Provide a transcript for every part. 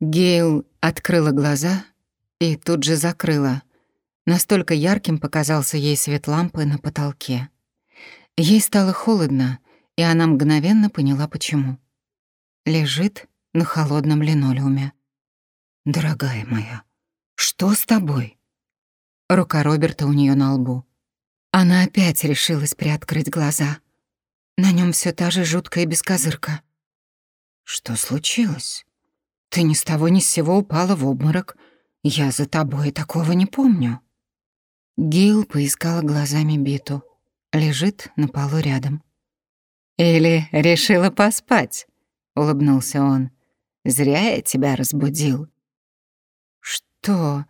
Гейл открыла глаза и тут же закрыла. Настолько ярким показался ей свет лампы на потолке. Ей стало холодно, и она мгновенно поняла, почему. Лежит на холодном линолеуме. «Дорогая моя, что с тобой?» Рука Роберта у нее на лбу. Она опять решилась приоткрыть глаза. На нем все та же жуткая бескозырка. «Что случилось? Ты ни с того ни с сего упала в обморок. Я за тобой такого не помню». Гил поискала глазами Биту. Лежит на полу рядом. «Или решила поспать?» — улыбнулся он. «Зря я тебя разбудил». «Что?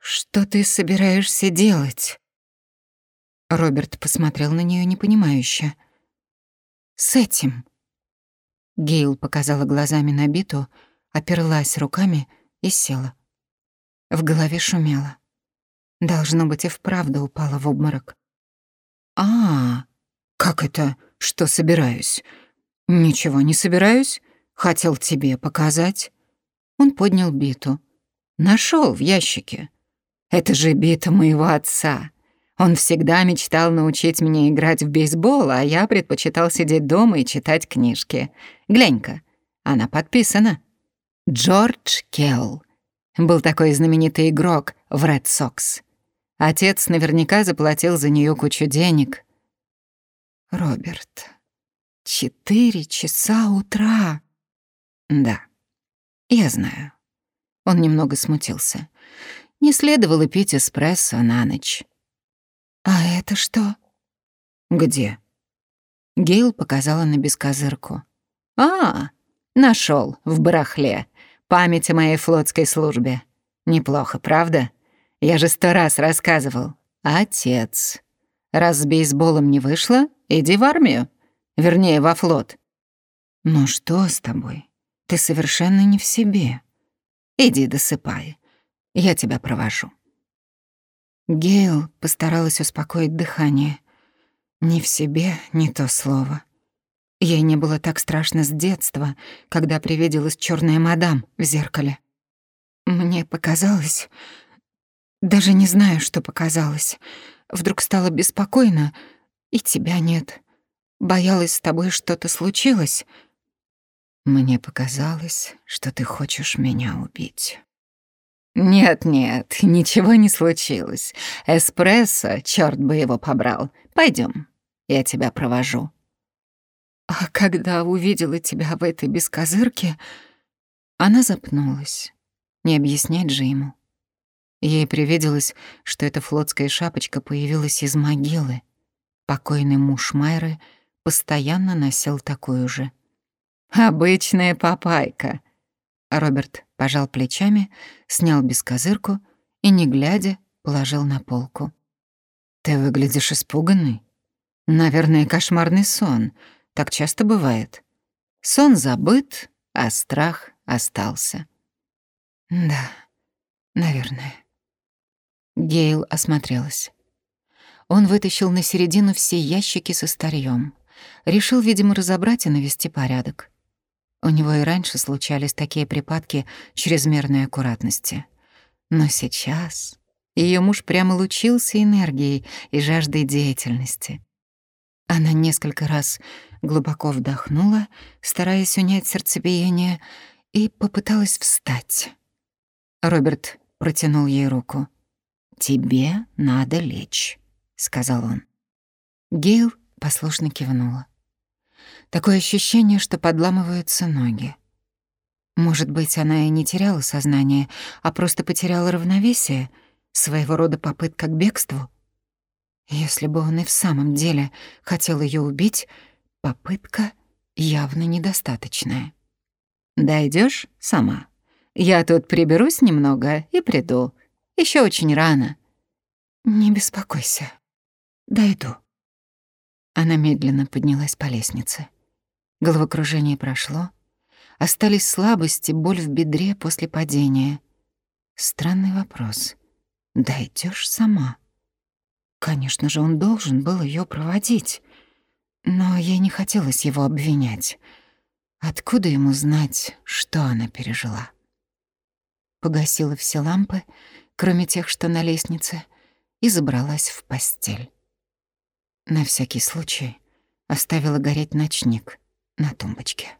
Что ты собираешься делать?» Роберт посмотрел на нее непонимающе. «С этим?» Гейл показала глазами на биту, оперлась руками и села. В голове шумело. Должно быть, и вправду упала в обморок. «А, как это? Что собираюсь?» «Ничего не собираюсь. Хотел тебе показать». Он поднял биту. Нашел в ящике. Это же бита моего отца. Он всегда мечтал научить меня играть в бейсбол, а я предпочитал сидеть дома и читать книжки. Глянь-ка, она подписана. Джордж Келл. Был такой знаменитый игрок в Ред Сокс. Отец наверняка заплатил за нее кучу денег. Роберт, четыре часа утра. Да, я знаю. Он немного смутился. Не следовало пить эспрессо на ночь. «А это что?» «Где?» Гейл показала на бескозырку. «А, нашел в барахле. Память о моей флотской службе. Неплохо, правда? Я же сто раз рассказывал. Отец. Раз с бейсболом не вышло, иди в армию. Вернее, во флот». «Ну что с тобой? Ты совершенно не в себе. Иди досыпай. Я тебя провожу». Гейл постаралась успокоить дыхание. Не в себе, не то слово. Ей не было так страшно с детства, когда привиделась черная мадам в зеркале. Мне показалось... Даже не знаю, что показалось. Вдруг стало беспокойно, и тебя нет. Боялась, с тобой что-то случилось. Мне показалось, что ты хочешь меня убить. «Нет-нет, ничего не случилось. Эспрессо, черт бы его побрал. Пойдем, я тебя провожу». А когда увидела тебя в этой бескозырке, она запнулась. Не объяснять же ему. Ей привиделось, что эта флотская шапочка появилась из могилы. Покойный муж Майры постоянно носил такую же. «Обычная папайка», Роберт пожал плечами, снял бескозырку и, не глядя, положил на полку. «Ты выглядишь испуганный. Наверное, кошмарный сон. Так часто бывает. Сон забыт, а страх остался». «Да, наверное». Гейл осмотрелась. Он вытащил на середину все ящики со старьем. Решил, видимо, разобрать и навести порядок. У него и раньше случались такие припадки чрезмерной аккуратности. Но сейчас ее муж прямо лучился энергией и жаждой деятельности. Она несколько раз глубоко вдохнула, стараясь унять сердцебиение, и попыталась встать. Роберт протянул ей руку. «Тебе надо лечь», — сказал он. Гейл послушно кивнула. Такое ощущение, что подламываются ноги. Может быть, она и не теряла сознание, а просто потеряла равновесие, своего рода попытка к бегству? Если бы он и в самом деле хотел ее убить, попытка явно недостаточная. Дойдешь сама? Я тут приберусь немного и приду. Еще очень рано». «Не беспокойся. Дойду». Она медленно поднялась по лестнице. Головокружение прошло. Остались слабости, боль в бедре после падения. Странный вопрос. Дойдешь сама? Конечно же, он должен был ее проводить. Но ей не хотелось его обвинять. Откуда ему знать, что она пережила? погасила все лампы, кроме тех, что на лестнице, и забралась в постель. На всякий случай оставила гореть ночник на тумбочке.